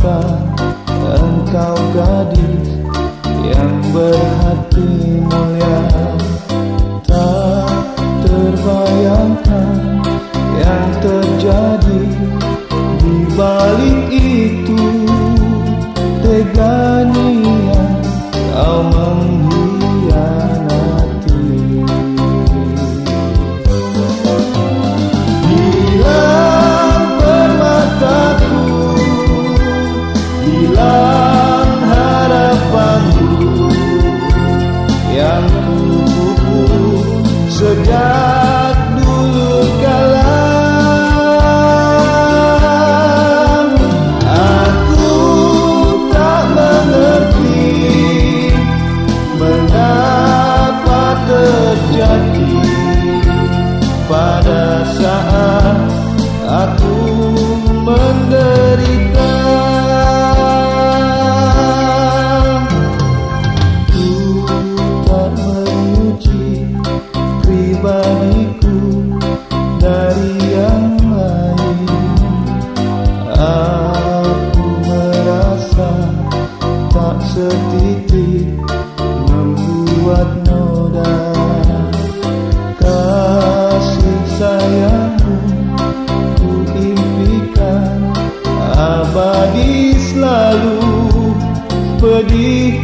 Engkau gadis yang berhati mulia the.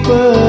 But.